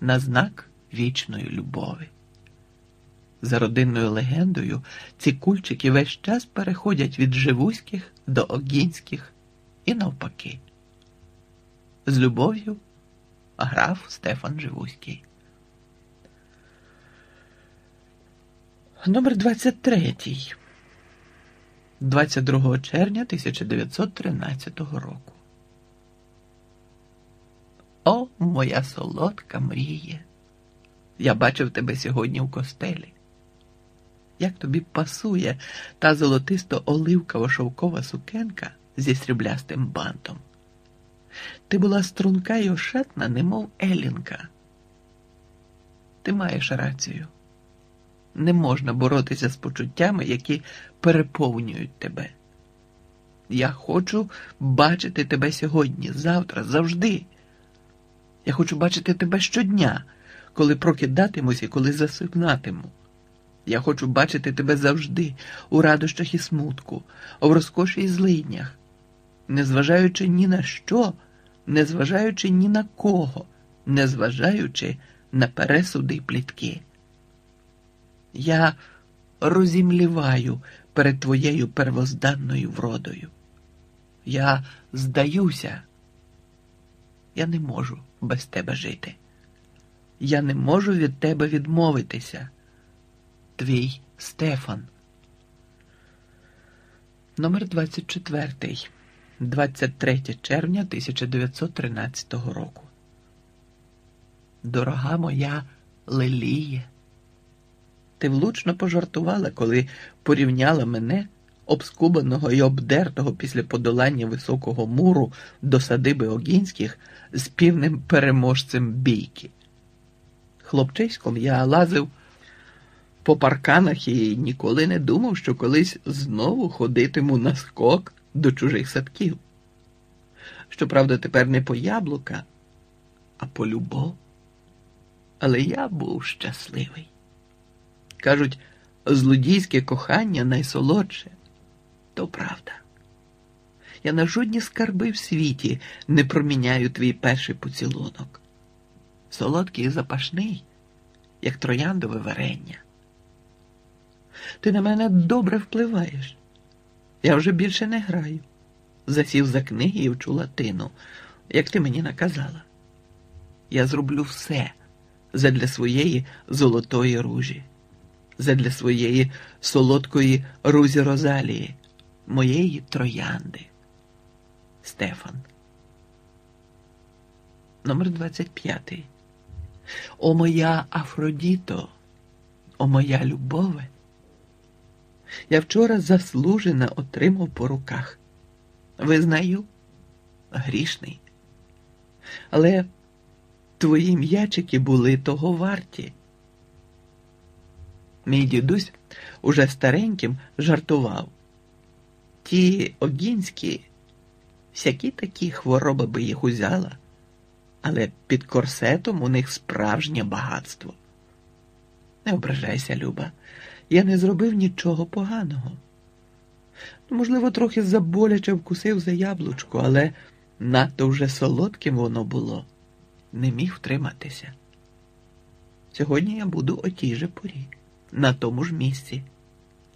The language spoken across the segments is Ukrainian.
на знак вічної любові. За родинною легендою, ці кульчики весь час переходять від живуських до огінських і навпаки. З любов'ю граф Стефан Живуський. Номер 23. 22 червня 1913 року. О, моя солодка мріє! Я бачив тебе сьогодні в костелі. Як тобі пасує та золотисто оливкова шовкова сукенка зі сріблястим бантом. Ти була струнка й ошатна, немов Елінка. Ти маєш рацію. Не можна боротися з почуттями, які переповнюють тебе. Я хочу бачити тебе сьогодні, завтра, завжди. Я хочу бачити тебе щодня, коли прокидатимусь і коли засипнатиму. Я хочу бачити тебе завжди, у радощах і смутку, в розкоші і злиднях, незважаючи ні на що, незважаючи ні на кого, незважаючи на пересуди й плітки. Я розімліваю перед твоєю первозданною вродою. Я здаюся. Я не можу без тебе жити. Я не можу від тебе відмовитися. Твій Стефан. Номер 24. 23 червня 1913 року. Дорога моя Леліє. Ти влучно пожартувала, коли порівняла мене, обскубаного і обдертого після подолання високого муру до садиби Огінських з півним переможцем бійки. Хлопчиськом я лазив по парканах і ніколи не думав, що колись знову ходитиму на скок до чужих садків. Щоправда, тепер не по яблука, а по любов. Але я був щасливий. Кажуть, злодійське кохання найсолодше. То правда. Я на жодні скарби в світі не проміняю твій перший поцілунок. Солодкий і запашний, як трояндове варення. Ти на мене добре впливаєш. Я вже більше не граю. Засів за книги і вчу латину, як ти мені наказала. Я зроблю все задля своєї золотої ружі задля своєї солодкої Рузі Розалії, моєї троянди. Стефан. Номер 25. О моя Афродіто, о моя любове. Я вчора заслужено отримав по руках. Визнаю, грішний. Але твої м'ячики були того варті. Мій дідусь уже стареньким жартував. Ті огінські, всякі такі хвороби би їх узяла, але під корсетом у них справжнє багатство. Не ображайся, Люба, я не зробив нічого поганого. Можливо, трохи заболяче вкусив за яблучко, але надто вже солодким воно було, не міг втриматися. Сьогодні я буду о тій же порі на тому ж місці.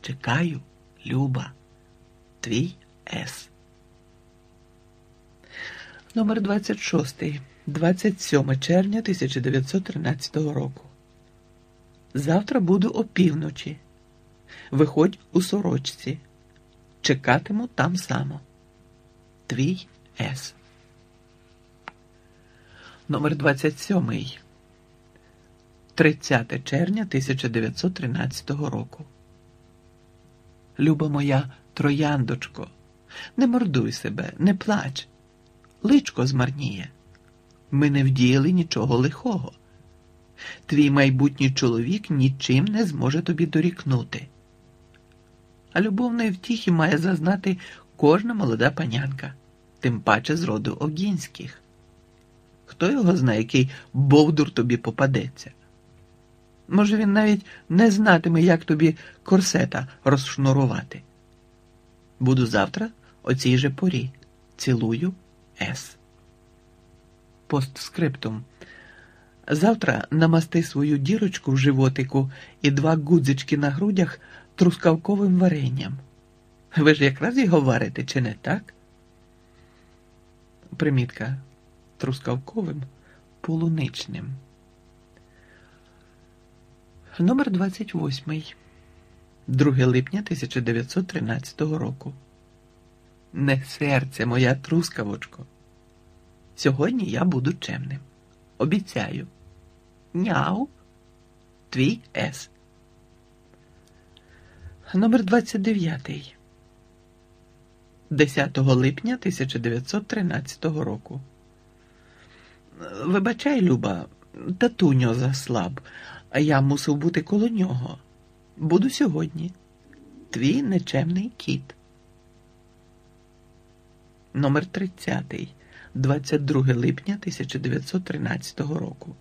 Чекаю, Люба, твій С. Номер 26. 27 червня 1913 року. Завтра буду опівночі. Виходь у сорочці. Чекатиму там само. Твій С. Номер 27. 30 червня 1913 року. Люба моя трояндочко, не мордуй себе, не плач. Личко змарніє. Ми не вдіяли нічого лихого. Твій майбутній чоловік нічим не зможе тобі дорікнути. А любовної втіхи має зазнати кожна молода панянка, тим паче з роду Огінських. Хто його знає, який бовдур тобі попадеться? Може, він навіть не знатиме, як тобі корсета розшнурувати. Буду завтра о цій же порі. Цілую С. Постскриптум. Завтра намасти свою дірочку в животику і два гудзички на грудях трускавковим варенням. Ви ж якраз його варите, чи не так? Примітка трускавковим полуничним. Номер 28. 2 липня 1913 року. Не серце моя трускавочко. Сьогодні я буду чемним. Обіцяю. Няу. Твій С. Номер 29. 10 липня 1913 року. Вибачай, Люба, татуньо заслаб, а я мусив бути коло нього. Буду сьогодні. Твій нечемний кіт. Номер 30. 22 липня 1913 року.